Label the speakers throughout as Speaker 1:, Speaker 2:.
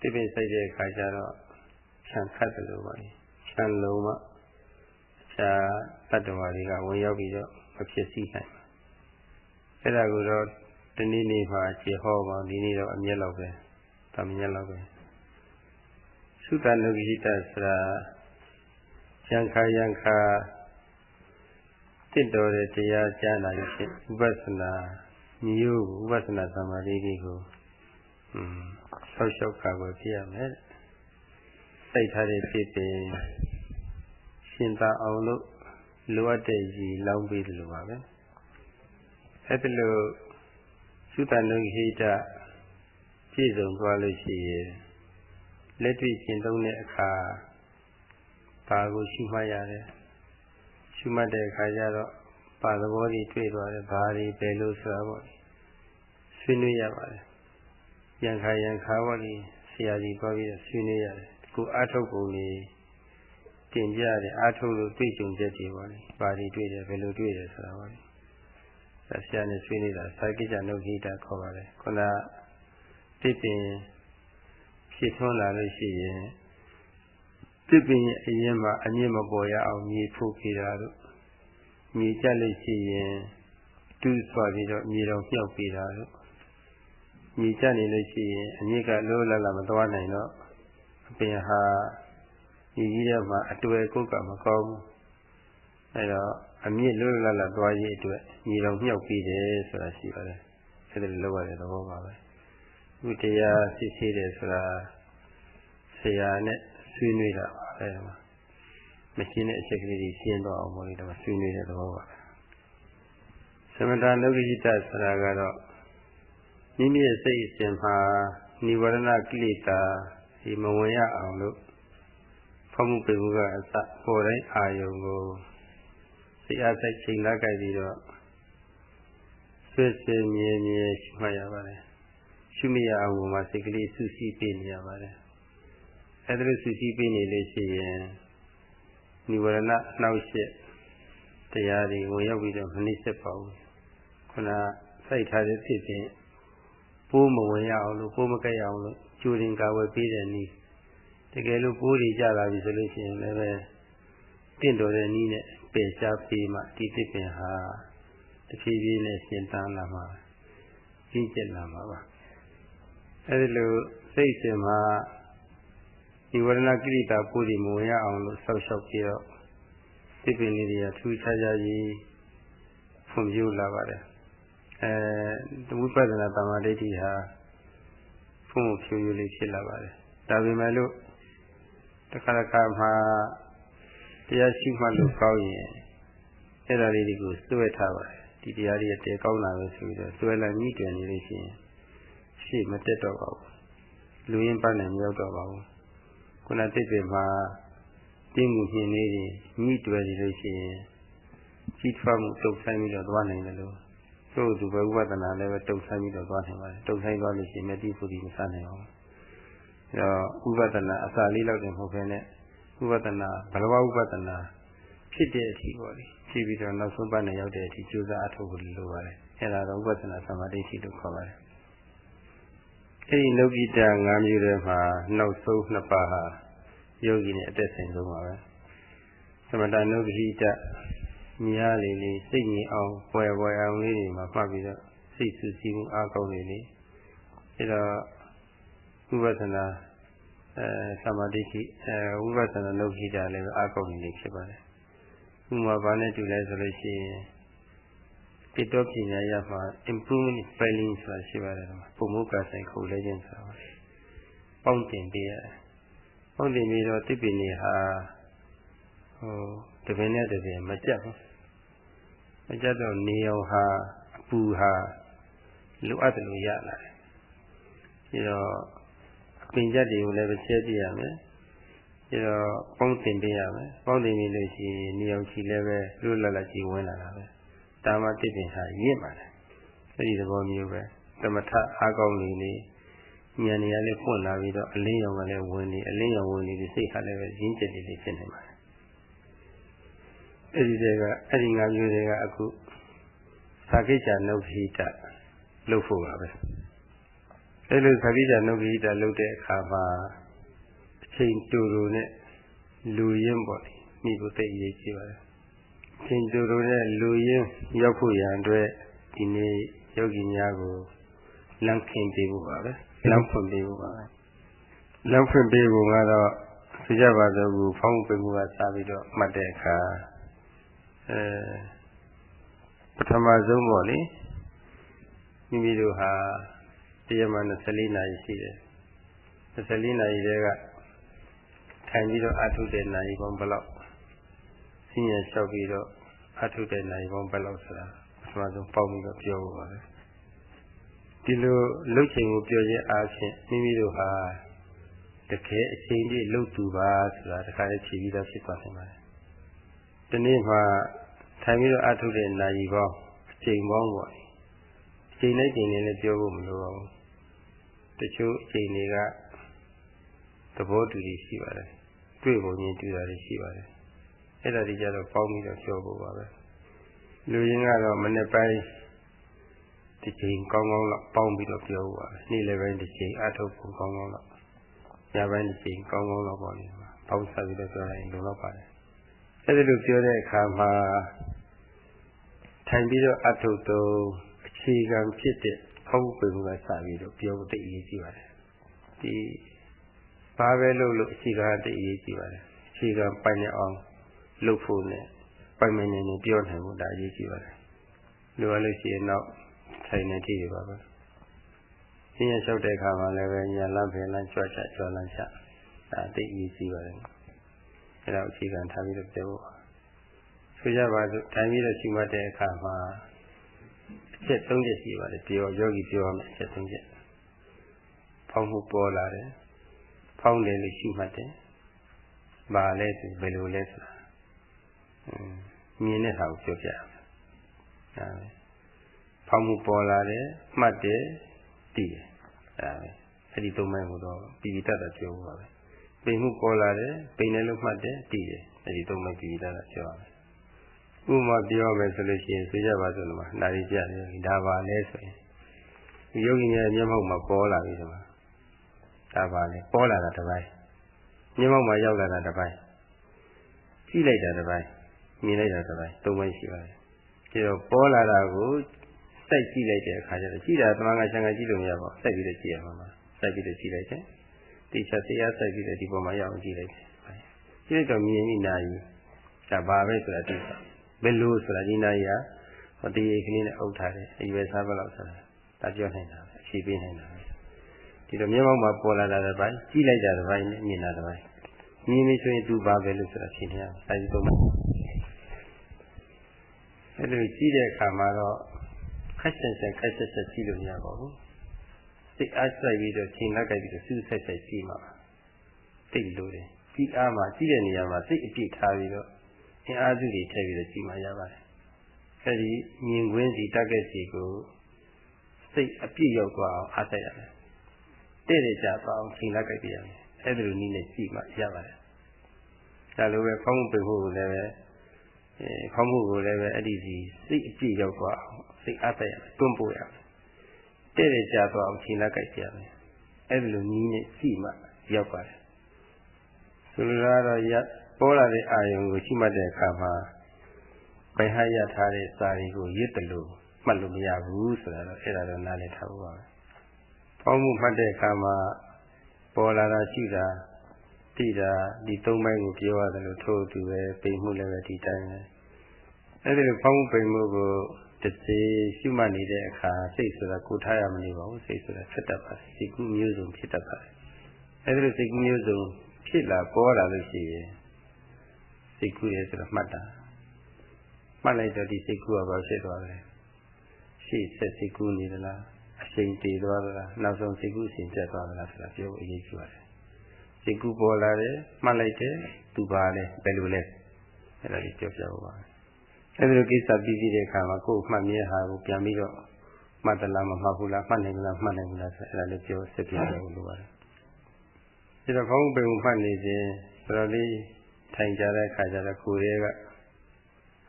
Speaker 1: တိပင်စိုက်တဲ့အခါကျတော့ခြံခတ်တယ်လို့ပါလေခြံလုံးမှအခြားတတ္တဝါတွေကဝင်ရောက်ပြီးတော့မဖြစ်စည်းနိုင်အဲ့ဒါကိုတော့ဒီနေ့နေ့မှာခြေဟောပါဒီနေ့တော့အမျက်လောက်ပဲတမမျက်လောက်ပဲသုတနုဂိတဆိုတာယံခာယံခာတင့်တော်တဲ့တရားကြားနာလို့ဖြစ်ဥပဿနာမျိုးဥပဿနာသမာဓိတွေကိုอืม ဆောက်ရှောက်ကာကွယ်ပြရမယ်စိုက်ထားတဲ့ဖြစ်ပင်ရှင်သာအောင်လို့လိုအပ်တဲ့ရည်လောင်းပေးတယ်လို့ပါပဲအဲ့ဒါလို့သုတနုဟိတပြည့်စုံသွားလို့ရှိရင်လက်တွေ့ကျင့်သုံးတဲ့အခါဘာကိုရှုမှတ်ရတယ်ရှုမှတ်တဲ့အခါကျတော့ပါသဘောတွေတွေ့သွားတယ်ဘာတွေပဲလို့ဆိုတာပေါ့ဆွေးနွေးရပါတယ် ရန်ခါရန်ခါပေါ့ဒီဆရာကြီးပြောပြီးဆွေးနွေးရတယ်ကိုအထုတ်ပုံလေးတင်ပြတယ်အထုတ်လို့တွေ့ကြုံချက်တွေပေါ့လေဘာတွေတွေ့တယ်ဘယ်လိုတွေ့တယ်ဆိုတာပေါ့လေဆရာနဲ့ဆွေးနေတာစာကိစ္စနုခိတာခေါ်ပါတယ်ခုနတိပင်ဖြစ်ထွန်းလာလို့ရှိရင်တိပင်ရဲ့အရင်မှာအမြင့်မပေါ်ရအောင်မြေဖို့ခေတာတို့မြေကြက်လို့ရှိရင်တူးဆွာပြီးတော့မြေတော်မြောက်ပေးတာတို့ မြေကြက်နေလို့ရှိရင်အမြင့်ကလိုးလတ်လာမသွားနိုင်တော့အပင်ဟာဒီကြီးထဲမှာအတွေ့ကုတ်ကမကောင်းဘူးအဲတော့အမြင့်လွတ်လပ်လပ်သွားရေးအတွက်ညီတော်မြောက်ပြီးတယ်ဆိုတာရှိပါတယ်။အဲဒီလိုလုပ်ရတဲ့သဘောပါပဲ။ဥတရားစစ်ဆေးတယ်ဆိုတာဆရာနဲ့ဆွေးနွေးတာပါပဲ။မရှင်းတဲ့အချက်ကလေးတွေရှင်းတော့အောင်မို့လို့တော့ဆွေးနွေးတဲ့သဘောပါပဲ။သမထလောကိတ္တဆိုတာကတော့ မိမိရဲ့စိတ်အစဉ်မှာនិဝရဏကိလေသာဒီမဝင်ရအောင်လို့ဖမှုပေမှုကအစပေါ်တိုင်းအာယုံကိုစိတ်အားစိတ်ချိန်လာကြပြီးတော့ဆွေးဆွေးမြဲမြဲရှိမှရပါတယ်ရှုမရအောင်မှာစိတ်ကလေးစူးစီးပေးနေရပါတယ်အဲဒါလို့စူးစီးပေးနေလို့ရှိရင်និဝရဏနှောက်ရှက်တရားတွေဝင်ရောက်ပြီးတော့မနှိမ့်ဆက်ပါဘူးခုနစိုက်ထားတဲ့ဖြစ်ခြင်း ပိုးမဝင်ရအောင်လို့ပိုးမကက်ရအောင်လို့ကြိုတင်ကာဝယ်ပေးတဲ့နည်းတကယ်လို့ပိုးတွေကြလာပြီဆိုလို့ရှိရင်လည်းပဲတင့်တော်တဲ့နည်းနဲ့ပယ်ရှားပေးမှဒီသစ်ပင်ဟာတဖြည်းဖြည်းနဲ့ရှင်တန်းလာမှာကြီးကျက်လာမှာပါအဲဒီလိုစိတ်စဉ်မှာဒီဝရဏကိရိတာပိုးဒီမဝင်ရအောင်လို့ဆောက်ရှောက်ပြီးတော့သစ်ပင်လေးတွေကထူးခြားခြားကြီးဖွံ့ဖြိုးလာပါတယ် အဲဝိပဿနာတမာဒိဋ္ဌိဟာဖွံ့ဖြိုးရလေးဖြစ်လာပါတယ်ဒါပေမဲ့လို့တခါတခါမှာတရားရှိမှလို့ကောင်းရင်အဲ့ဒါလေးတွေကိုစွဲထားပါတယ်ဒီတရားတွေတဲကောင်းလာလို့ဆိုပြီးတော့စွဲလာညှိတွယ်နေလို့ရှိရင်ရှေ့မတက်တော့ပါဘူးလူရင်းပန်းနဲ့မရောက်တော့ပါဘူးခုနတိတ်တွေမှာတင်းမှုရှင်လေးတွေညှိတွယ်နေလို့ရှိရင်ကြီးထွားမှုတုတ်ဆိုင်ပြီးတော့သွားနိုင်တယ်လို့ သို့သူပဲဥပဒနာလည်းပဲတုတ်ဆိုင်ပြီးတော့သွားနိုင်ပါတယ်တုတ်ဆိုင်သွားလို့ရှိရင်မတိဖူဒီမစနိုင်အောင်အဲတော့ဥပဒနာအစာလေးလောက်တည်းမဟုတ်ဘဲနဲ့ဥပဒနာဘလဝဥပဒနာဖြစ်တဲ့အထိပေါ့လေဖြစ်ပြီးတော့နောက်ဆုံးပတ်နဲ့ရောက်တဲ့အထိကြိုးစားအထောက်ကိုလိုပါတယ်အဲဒါတော့ဥပဒနာသမာဓိရှိလို့ခေါ်ပါတယ်အဲဒီလောကိတ၅မျိုးထဲမှာနောက်ဆုံးနှစ်ပါးဟာယောဂီနဲ့အသက်ဆိုင်ဆုံးပါပဲသမတနုပတိတ မြားလေးလေးစိတ်ငြိမ်အောင်ပွဲပွဲအောင်လေးတွေမှာမှတ်ပြီးတော့စိတ်ဆူဆီးမှုအားကောင်းလေးလေးအဲတော့ဥပဒနာအဲသမာဓိရှိအဲဝိပဿနာလုပ်ကြည့်တာလည်းအားကောင်းနေဖြစ်ပါတယ်ဥမာဘာနဲ့တူလဲဆိုလို့ရှိရင်တိတောပညာရမှာ improvement spelling ဆိုတာရှိပါတယ်ပုံမှုကဆိုင်ခုလဲခြင်းဆိုတာပေါင်းတင်ပေးရတယ်ပေါင်းတင်ပြီးတော့တိပိနေဟာဟိုတပင်နဲ့တပင်မကြက်ဘူး မကြက်တော့နေအောင်ဟာအပူဟာလိုအပ်တယ်လို့ရလာတယ်ပြီးတော့ပင်ချက်တွေကိုလည်းပဲချဲပြရမယ်ပြီးတော့ပေါင်းတင်ပေးရမယ်ပေါင်းတင်ပြီးလို့ရှိရင်နေအောင်ချီလည်းပဲလွတ်လပ်လပ်ကြီးဝင်လာတာပဲဒါမှတစ်ပင်ဟာရင့်ပါတယ်အဲဒီသဘောမျိုးပဲသမထအားကောင်းနေနေဉာဏ်နေရာလေးပွင့်လာပြီးတော့အလင်းရောင်ကလည်းဝင်နေအလင်းရောင်ဝင်နေပြီးစိတ်ဟာလည်းပဲရင်းကျက်နေနေဖြစ်နေပါတယ် အဲဒီတွေကအဲဒီငါးမျိုးတွေကအခုသာကိစ္စနုခိတလှုပ်ဖို့ပါပဲအဲလိုသတိကြနုဂိတလုပ်တဲ့အခါမှာအချိန်တူတူနဲ့လူရင်းပေါ့လေမိဖို့သိရေးကြည့်ပါတယ်အချိန်တူတူနဲ့လူရင်းရောက်ဖို့ရန်အတွက်ဒီနေ့ယောဂီများကိုလမ်းခင်းပေးဖို့ပါပဲလမ်းဖွင့်ပေးဖို့ပါပဲလမ်းဖွင့်ပေးဖို့ကတော့ဆိုကြပါစို့ခုဖောင်းပိမှုကစပြီးတော့မှတ်တဲ့အခါ အဲပထမဆုံးပေါ့လေမိမိတို့ဟာတရားမှ24နာရီရှိတယ်24နာရီတည်းကထိုင်ပြီးတော့အထုတဲ့နာရီပေါင်းဘယ်လောက်ဆင်းရဲလျှောက်ပြီးတော့အထုတဲ့နာရီပေါင်းဘယ်လောက်ဆိုတာပထမဆုံးပေါက်ပြီးတော့ပြောဖို့ပါပဲဒီလိုလှုပ်ချိန်ကိုပြောခြင်းအားဖြင့်မိမိတို့ဟာတကယ်အချိန်ပြည့်လှုပ်သူပါဆိုတာတခါလေးဖြေပြီးတော့ဖြစ်သွားနိုင်ပါတယ် ဒီနေ့မှထိုင်ပြီးတော့အထုတဲ့နာရီပေါင်းအချိန်ပေါင်းပေါ့အချိန်နဲ့ချိန်နဲ့လည်းပြောဖို့မလိုပါဘူးတချို့အချိန်တွေကသဘောတူပြီးရှိပါတယ်တွေ့ပုံချင်းတူတာတွေရှိပါတယ်အဲ့ဒါတွေကြတော့ပေါင်းပြီးတော့ပြောဖို့ပါပဲလူရင်းကတော့မနေ့ပိုင်းဒီချိန်ကောင်းကောင်းလောက်ပေါင်းပြီးတော့ပြောဖို့ပါပဲနေ့လည်းပိုင်းဒီချိန်အထုတ်ဖို့ကောင်းကောင်းလောက်ညပိုင်းဒီချိန်ကောင်းကောင်းလောက်ပေါ့လေပေါင်းဆက်ပြီးတော့ပြောရင်လုံလောက်ပါတယ် အဲ့ဒီလိုပြောတဲ့အခါမှာထိုင်ပြီးတော့အထုတ်တော့အခြေခံဖြစ်တဲ့ဖောက်ပွင့်မှုကစပြီးတော့ပြောဖို့တိတ်အရေးကြီးပါတယ်ဒီဘာပဲလုပ်လို့အခြေခံတိတ်အရေးကြီးပါတယ်အခြေခံပိုင်နေအောင်လုပ်ဖို့နဲ့ပိုင်မနေနေပြောနိုင်ဖို့ဒါအရေးကြီးပါတယ်လိုရလို့ရှိရင်တော့ထိုင်နေကြည့်ရပါပဲ။ရှင်းရလျှောက်တဲ့အခါမှာလည်းပဲညာလမ်းဖယ်လမ်းကြွချကြွလမ်းချဒါတိတ်အရေးကြီးပါတယ်။ အဲဒါအခြေခံထားပြီးတော့ပြောဖို့ဆိုကြပါစို့ထိုင်ပြီးတော့ရှိမှတ်တဲ့အခါမှာအချက်၃ချက်ရှိပါတယ်ပြောယောဂီပြောရမယ်အချက်၃ချက်ဖောင်းမှုပေါ်လာတယ်ဖောင်းတယ်လို့ရှိမှတ်တယ်ဘာလဲဆိုဘယ်လိုလဲဆိုတာမြင်တဲ့ဟာကိုပြောပြရမယ်ဒါပဲဖောင်းမှုပေါ်လာတယ်မှတ်တယ်တည်တယ်ဒါပဲအဲ့ဒီသုံးပိုင်းကိုတော့ပြည်တတ်တာပြောပါပဲ ပိန်မှုပေါ်လာတယ်ပိန်တယ်လို့မှတ်တယ်တည်တယ်အဲ့ဒီသုံးပိုင်းပြည်တတ်တာပြောပါမယ်ဥပမာပြောမယ်ဆိုလို့ရှိရင်ဆိုကြပါစို့လို့မှာနာရီပြတယ်ဒါပါလဲဆိုရင်ယောဂီရဲ့မျက်မှောက်မှာပေါ်လာပြီဒီမှာဒါပါလဲပေါ်လာတာတစ်ပိုင်းမျက်မှောက်မှာရောက်လာတာတစ်ပိုင်းကြည့်လိုက်တာတစ်ပိုင်းမြင်လိုက်တာတစ်ပိုင်းသုံးပိုင်းရှိပါတယ်ဒီတော့ပေါ်လာတာကိုစိုက်ကြည့်လိုက်တဲ့အခါကျတော့ကြည့်တာတမန်ကဆံကကြည့်လို့မရပါဘူးစိုက်ပြီးတော့ကြည့်ရမှာပါစိုက်ပြီးတော့ကြည့်လိုက်တယ် တေချာတရားစိုက်ပြီးတော့ဒီပေါ်မှာရအောင်ကြည့်လိုက်တယ်ကြည့်လိုက်တော့မြင်မိနာယူဒါဘာပဲဆိုတာသိတာဘယ်လိုဆိုတာဒီနာရီကဟောတရားကလေးနဲ့အုပ်ထားတယ်အရွယ်စားဘက်လောက်ဆိုတာဒါပြောနိုင်တာပဲအဖြေပေးနိုင်တာပဲဒီလိုမျက်မှောက်မှာပေါ်လာတာတစ်ပိုင်းကြည့်လိုက်တာတစ်ပိုင်းနဲ့မြင်တာတစ်ပိုင်းမြင်ပြီဆိုရင်သူဘာပဲလို့ဆိုတာရှင်းနေရအောင်အဲဒီသုံးပါအဲ့လိုကြည့်တဲ့အခါမှာတော့ခက်ဆန်ဆန်ခက်ဆက်ဆက်ကြည့်လို့မရပါဘူး စိတ်အားစိုက်ပြီးတော့ချိန်လက်ကပြီးတော့စူးဆက်ဆက်ကြည့်မှာတိတ်လို့တယ်ကြည့်အားမှာကြည့်တဲ့နေရာမှာစိတ်အပြည့်ထားပြီးတော့အင်အားစုတွေထည့်ပြီးတော့ကြည့်မှရပါတယ်အဲဒီမြင်ကွင်းစီတက်ခဲ့စီကိုစိတ်အပြည့်ရောက်သွားအောင်အားဆက်ရမယ်တဲ့တဲ့ကြသွားအောင်ချိန်လက်ကပြရမယ်အဲ့ဒီလိုနည်းနဲ့ကြည့်မှရပါတယ်ဒါလိုပဲဖောင်းမှုပိတ်ဖို့ကိုလည်းပဲအဲဖောင်းမှုကိုလည်းပဲအဲ့ဒီစီစိတ်အပြည့်ရောက်သွားအောင်စိတ်အားသက်ရမယ်တွန်းပို့ရမယ် တဲ့တဲ့ကြသွားအောင်ချိန်လက်ကပြရမယ်အဲ့ဒီလိုနည်းနဲ့ကြည့်မှရောက်ပါတယ်ဆိုလိုတာတော့ရပေါ်လာတဲ့အာယုံကိုရှိမှတ်တဲ့အခါမှာဘယ်ဟာရထားတဲ့စာရီကိုရစ်တယ်လို့မှတ်လို့မရဘူးဆိုတာတော့အဲ့ဒါတော့နားလည်ထားဖို့ပါပဲ။ပေါင်းမှုမှတ်တဲ့အခါမှာပေါ်လာတာရှိတာတိတာဒီသုံးပိုင်းကိုပြောရတယ်လို့ထို့သူပဲပိန်မှုလည်းပဲဒီတိုင်းပဲ။အဲ့ဒီလိုပေါင်းမှုပိန်မှုကို တစ်စေရှုမှတ်နေတဲ့အခါစိတ်ဆိုတာကိုထားရမနေပါဘူးစိတ်ဆိုတာဖြစ်တတ်ပါတယ်စိတ်ကူးမျိုးစုံဖြစ်တတ်ပါတယ်။အဲ့ဒီလိုစိတ်ကူးမျိုးစုံဖြစ်လာပေါ်လာလို့ရှိရင်စိတ်ကူးရဲဆိုတော့မှတ်တာမှတ်လိုက်တော့ဒီစိတ်ကူးကဘာဖြစ်သွားလဲရှေ့ဆက်စိတ်ကူးနေသလားအချိန်တည်သွားသလားနောက်ဆုံးစိတ်ကူးအချိန်ပြတ်သွားသလားဆိုတာပြောအရေးကြီးပါတယ်စိတ်ကူးပေါ်လာတယ်မှတ်လိုက်တယ်သူပါလဲဘယ်လိုလဲအဲ့ဒါလေးပြောပြဖို့ပါ အဲ့ဒီလိုကိစ္စပြီးပြီးတဲ့အခါမှာကိုယ်မှတ်မြဲဟာကိုပြန်ပြီးတော့မှတ်သလားမမှတ်ဘူးလားမှတ်နိုင်လားမှတ်နိုင်ဘူးလားဆိုအဲ့ဒါလေးပြောဆက်ပြရဖို့လိုပါတယ်ဒီတော့ခေါင်းပိန်မှတ်နေခြင်းဆိုတော့လေးထိုင်ကြတဲ့အခါကျတော့ကိုယ်ရဲ့က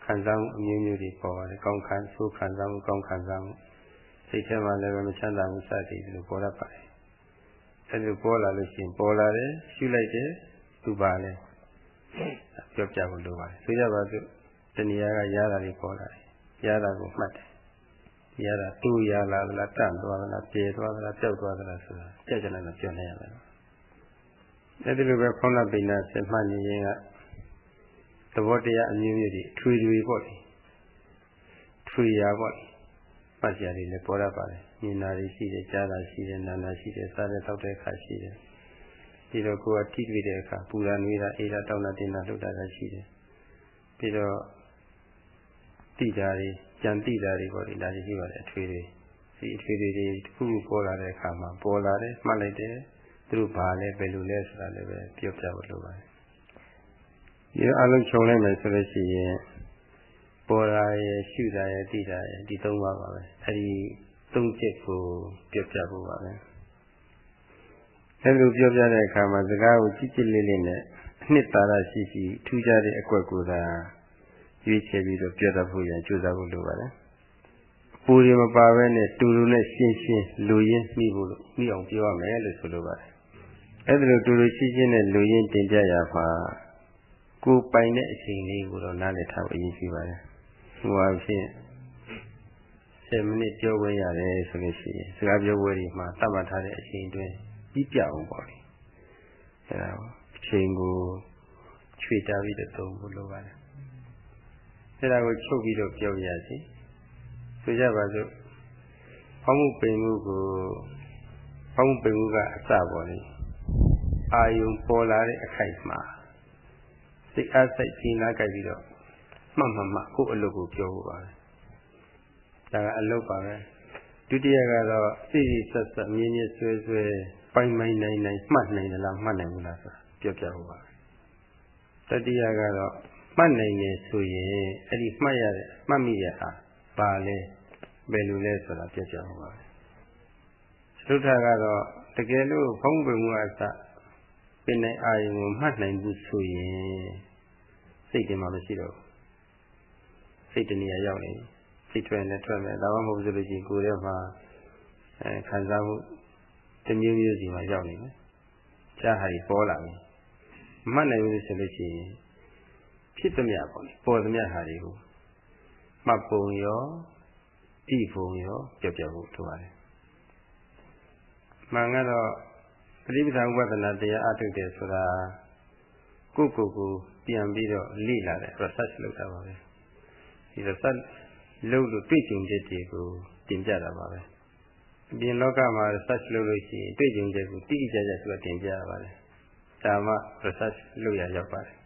Speaker 1: ခံစားမှုအမျိုးမျိုးတွေပေါ်ပါတယ်။ကောင်းခံဆိုးခံစားမှုကောင်းခံစားမှုစိတ်ထဲမှာလည်းမချမ်းသာမှုစသည်လိုပေါ်တတ်ပါတယ်အဲဒီလိုပေါ်လာလို့ရှိရင်ပေါ်လာတယ်ရှုလိုက်တယ်သူပါလဲပြောပြဖို့လိုပါတယ်ဆိုကြပါစို့ တဏှာကရတာတွေပေါ်လာတယ်ရတာကိုမှတ်တယ်ရတာတူရလာသလားတန့်သွားသလားပြေသွားသလားပျောက်သွားသလားဆိုတာကြက်ကြလိုက်မပြောနိုင်ရပါဘူးအဲဒီလိုပဲခေါင်းလပိဏဆက်မှတ်နေရင်ကသဘောတရားအမျိုးမျိုးတွေထွေထွေပေါ့လေထွေရာပေါ့လေမှတ်စရာတွေလည်းပေါ်ရပါတယ်မြင်တာတွေရှိတယ်ကြားတာရှိတယ်နားတာရှိတယ်စားတဲ့တောက်တဲ့အခါရှိတယ်ပြီးတော့ကိုယ်ကထိတွေ့တဲ့အခါပူရာနွေးတာအေးတာတောက်တာတင်းတာလှုပ်တာလည်းရှိတယ်ပြီးတော့ တိတာတွေကြံတိတာတွေပေါ့လေဒါတွေရှိပါတယ်အထွေတွေဒီအထွေတွေတွေတစ်ခုခုပေါ်လာတဲ့အခါမှာပေါ်လာတယ်မှတ်လိုက်တယ်သူတို့ဘာလဲဘယ်လိုလဲဆိုတာလည်းပဲပြောပြဖို့လိုပါတယ်ဒီအလုံးခြုံလိုက်မယ်ဆိုလို့ရှိရင်ပေါ်လာရဲ့ရှုတာရဲ့တိတာရဲ့ဒီသုံးပါပါပဲအဲဒီသုံးချက်ကိုပြောပြဖို့ပါပဲအဲဒီလိုပြောပြတဲ့အခါမှာစကားကိုကြည့်ကြည့်လေးလေးနဲ့အနှစ်သာရရှိရှိထူးခြားတဲ့အကွက်ကိုသာ ရွေးချယ်ပြီးတော့ပြောတတ်ဖို့ရန်ကြိုးစားဖို့လိုပါတယ်ပူရီမပါဘဲနဲ့တူတူနဲ့ရှင်းရှင်းလူရင်းမိဖို့လို့မိအောင်ပြောရမယ်လို့ဆိုလိုပါတယ်အဲဒီလိုတူတူရှင်းရှင်းနဲ့လူရင်းတင်ပြရမှာကိုပိုင်တဲ့အချိန်လေးကိုတော့နားလည်ထားဖို့အရေးကြီးပါတယ်ဟိုအဖြစ်10မိနစ်ပြောဝင်ရတယ်ဆိုလို့ရှိရင်စကားပြောပွဲတွေမှာတတ်မှတ်ထားတဲ့အချိန်တွင်းပြီးပြအောင်ပေါ့လေအဲဒါအချိန်ကိုချွေတာပြီးတော့သုံးဖို့လိုပါတယ် အဲဒါကိုချုပ်ပြီးတော့ပြောပြရစီဆိုကြပါစို့ဖောင်းမှုပိန်မှုကိုဖောင်းမှုပိန်မှုကအစပေါ်လေအာယုံပေါ်လာတဲ့အခိုက်မှာစိတ်အားစိတ်ကြီးနားကြိုက်ပြီးတော့မှတ်မှတ်မှကိုယ့်အလုပ်ကိုပြောဖို့ပါပဲဒါကအလုပ်ပါပဲဒုတိယကတော့စိစိဆက်ဆက်မြင်းမြင်းဆွဲဆွဲပိုင်ပိုင်နိုင်နိုင်မှတ်နိုင်သလားမှတ်နိုင်ဘူးလားဆိုတာပြောပြဖို့ပါတတိယကတော့ မှတ်နိုင်နေဆိုရင်အဲ့ဒီမှတ်ရတဲ့မှတ်မိတဲ့ဟာပါလဲဘယ်လိုလဲဆိုတာပြောပြဖို့ပါသုထကတော့တကယ်လို့ဖုံးပင်မှုအစပင်နိုင်အာယုံကိုမှတ်နိုင်ဘူးဆိုရင်စိတ်တင်မှာမရှိတော့ဘူးစိတ်တဏှာရောက်နေစိတ်ထွက်နေထွက်မယ်ဒါမှမဟုတ်ဆိုလို့ရှိရင်ကိုယ်ထဲမှာအဲခံစားမှုတမျိုးမျိုးစီမှာရောက်နေတယ်ကြားဟာကြီးပေါ်လာပြီမှတ်နိုင်လို့ဆိုလို့ရှိရင် ဖြစ်သမျှပေါ့လေပေါ်သမျှဟာတွေကိုမှတ်ပုံရောတိပုံရောပြောပြဖို့လိုပါတယ်မှန်ကတော့ပရိပဒဥပဒနာတရားအထုတ်တယ်ဆိုတာကိုယ့်ကိုယ်ကိုပြန်ပြီးတော့လေ့လာတယ် research လုပ်တာပါပဲဒီ research လုပ်လို့တွေ့ကြုံချက်တွေကိုတင်ပြတာပါပဲအပြင်လောကမှာ research လုပ်လို့ရှိရင်တွေ့ကြုံချက်ကိုတိတိကျကျသူကတင်ပြရပါတယ်ဒါမှ research လုပ်ရရောက်ပါတယ်အ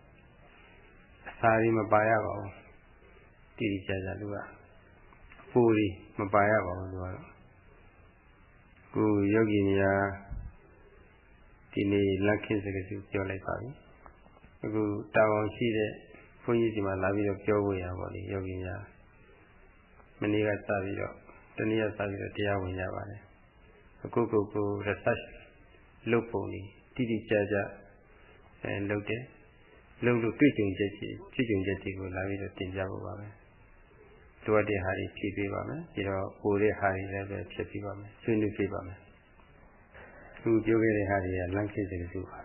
Speaker 1: စာရီမပါရပါဘူးတိတိကျကျသူကပူရီမပါရပါဘူးသူကတော့ကိုယောဂီများဒီနေ့လက်ခင်းစကားစုပြောလိုက်ပါပြီအခုတာဝန်ရှိတဲ့ဘုန်းကြီးစီမှာလာပြီးတော့ပြောဖို့ရပါလိမ့်ယောဂီများမနေ့ကစပြီးတော့တနည်းစပြီးတော့တရားဝင်ရပါတယ်အခုကိုကို research လုပ်ပုံလေးတိတိကျကျအဲလုပ်တယ် လုပ်လို့တွေ့ကြုံချက်ကြီးကြည့်ကြုံချက်တွေကိုလာပြီးတော့တင်ပြဖို့ပါပဲတို့တဲ့ဟာတွေဖြည့်ပေးပါမယ်ပြီးတော့ပိုတဲ့ဟာတွေလည်းပဲဖြည့်ပေးပါမယ်ဆွေးနွေးပေးပါမယ်သူပြောခဲ့တဲ့ဟာတွေကလမ်းခေတ်စကားစုပါ